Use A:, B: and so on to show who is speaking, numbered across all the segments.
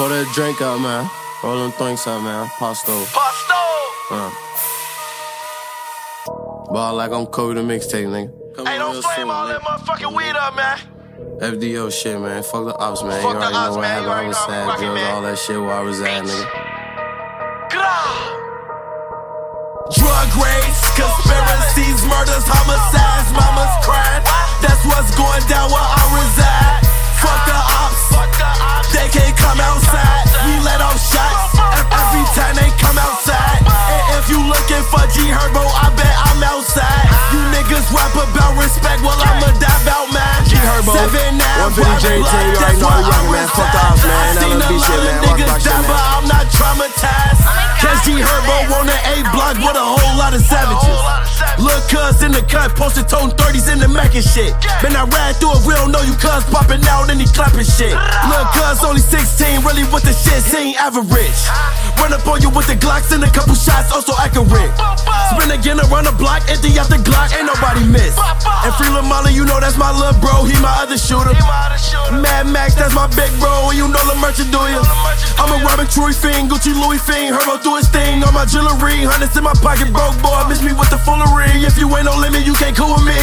A: Pour that drink up, man. Roll them things up, man. Pasto.
B: Pasto!
A: Uh. Ball like I'm Kobe the mixtape, nigga.
B: Come Hey, don't flame all that motherfucking weed up, man.
A: FDO shit, man. Fuck the ops, man.
B: Fuck
A: you
B: the
A: already
B: ops,
A: know what
B: man.
A: happened.
B: You
A: I
B: already
A: was
B: know
A: sad,
B: fucking
A: drugs,
B: man.
A: all that shit where I was at, nigga.
B: Grah. Drug raids, conspiracies, murders, homicides, mamas crying. That's what's going down where I reside. Respect, well I'ma die about mine. G
A: Herbo,
B: seven nine,
A: 150
B: rock
A: JT,
B: block,
A: you
B: that's
A: already know
B: where
A: how we
B: I
A: rockin', man. Fuck the
B: reside.
A: ops, man.
B: Seen a
A: shit,
B: lot of
A: man. Rock
B: niggas
A: block shit,
B: die,
A: man.
B: but I'm not traumatized. Cause G Herbo on the A block with a whole lot of savages. Look, cuz in the cut, posted tone 30s in the Mac and shit. Man, I ride through it, we don't know you cuz popping out and he clapping shit. Look, cuz only 16, really with the shit, he ain't average. Run up on you with the Glocks and a couple shots, also accurate. Spin again around the block, empty out the Glock, ain't nobody miss. And Free Lil Molly, you know that's my little bro, he my other shooter. Mad Max, that's my big bro, and you know the merchant do ya. I'm a Robin Troy fiend, Gucci Louis fiend, Herbo do his thing on my jewelry. Hundreds in my pocket, broke boy, miss me with the foolery. If you ain't no limit, you can't cool with me.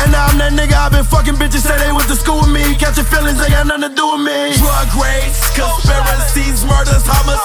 B: And now I'm that nigga, i been fucking bitches, say they went to school with me. Catch your feelings, they got nothing to do with me. Drug raids, conspiracies, murders, homicides,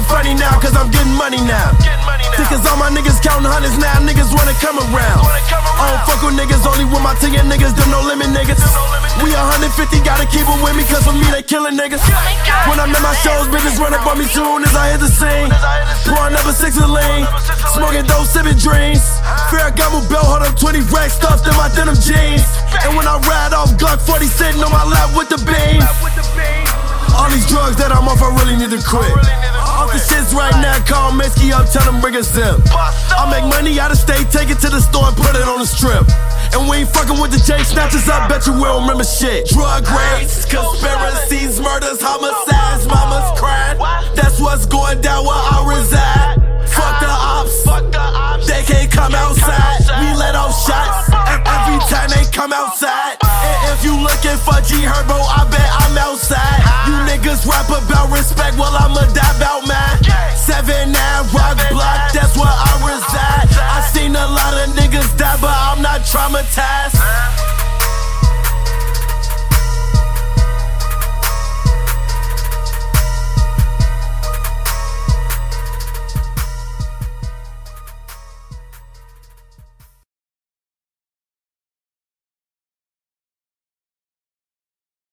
B: acting funny now, cause I'm getting money now. Cause all my niggas counting hundreds now, niggas wanna come around. I don't fuck with niggas, only with my ticket niggas, them no limit niggas. We 150, gotta keep them with me, cause for me they killing niggas. When I'm at my shows, bitches run up on me soon as I hit the scene. Pouring up a six of lean, smoking dope, sipping dreams. Ferragamo belt, hold up 20 racks stuffed in my denim jeans. And when I ride off Glock 40 sitting on my lap with the beam. All these drugs that I'm off, I really need to quit. The shits right now, call Mesky up, tell them bring a zip. I make money out of state, take it to the store and put it on the strip. And we ain't fucking with the J snatchers, I bet you we don't remember shit. Drug raids, conspiracies, murders, homicides, mamas crying. That's what's going down where I reside. Fuck the ops, they can't come outside. We let off shots every time they come outside. And if you looking for G Herbo, I bet I'm outside. You niggas rap about respect, well I'ma die. traumatized.